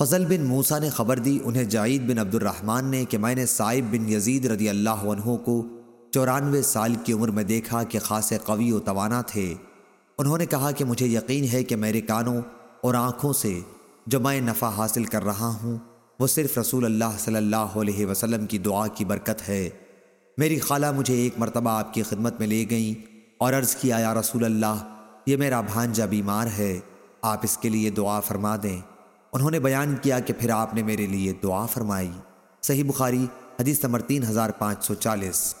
فضل بن موسیٰ نے خبر دی، انہیں جعید بن عبد الرحمن نے کہ میں نے صائب بن یزید رضی اللہ عنہ کو چورانوے سال کی عمر میں دیکھا کہ خاصے قوی و توانا تھے۔ انہوں نے کہا کہ مجھے یقین ہے کہ میرے کانوں اور آنکھوں سے جو میں نفع حاصل کر رہا ہوں، وہ صرف رسول اللہ صلی اللہ علیہ وسلم کی دعا کی برکت ہے۔ میری خالہ مجھے ایک مرتبہ آپ کی خدمت میں لے گئیں اور عرض کیا، یا رسول اللہ، یہ میرا بھانجا بیمار ہے، آپ اس کے لیے دعا فرما دیں۔ انہوں نے بیان کیا کہ پھر آپ نے میرے لیے دعا فرمائی۔ صحیح بخاری، حدیث نمبر تین ہزار پانچ سو چالیس۔